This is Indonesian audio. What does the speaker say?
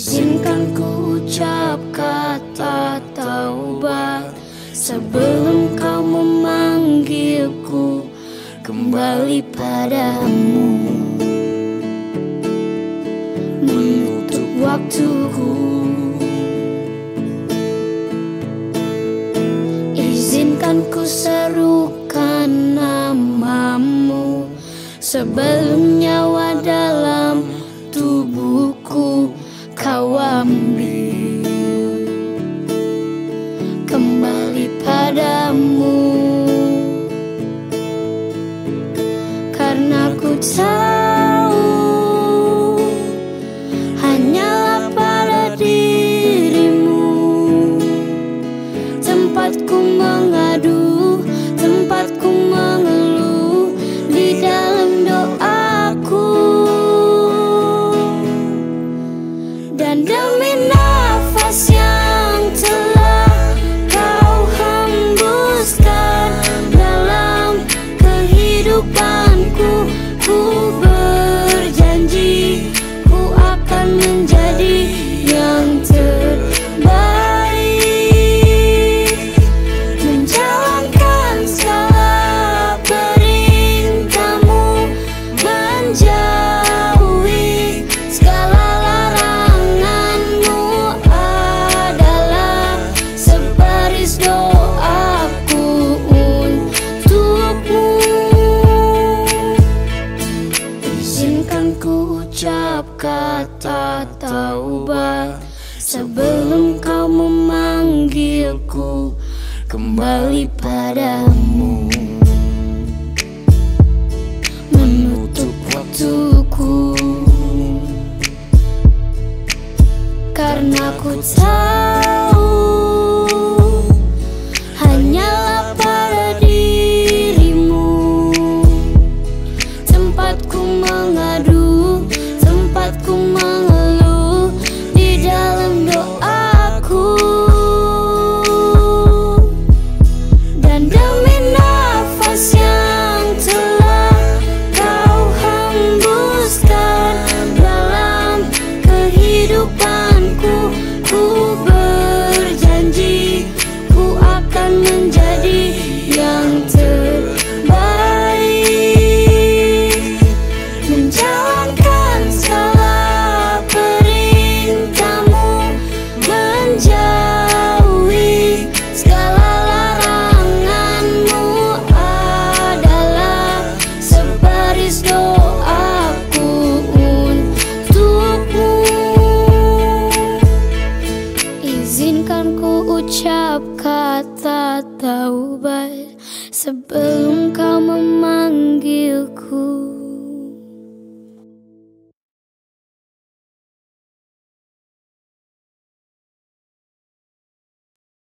Izinkan ku ucap kata taubat Sebelum kau memanggilku Kembali padamu. Menutup waktuku. Izinkan ku serukan namamu Sebelum nyawa dalam ambil Kembali padamu. Karena ku tahu Hanyalah pada dirimu. Tempatku ucap kata taubat. Sebelum kau memanggilku Kembali padamu. Menutup waktuku. Karena ku tahu Hanyalah pada dirimu. Tempatku mengadu Tempatku Ucap kata taubat sebelum kau memanggilku.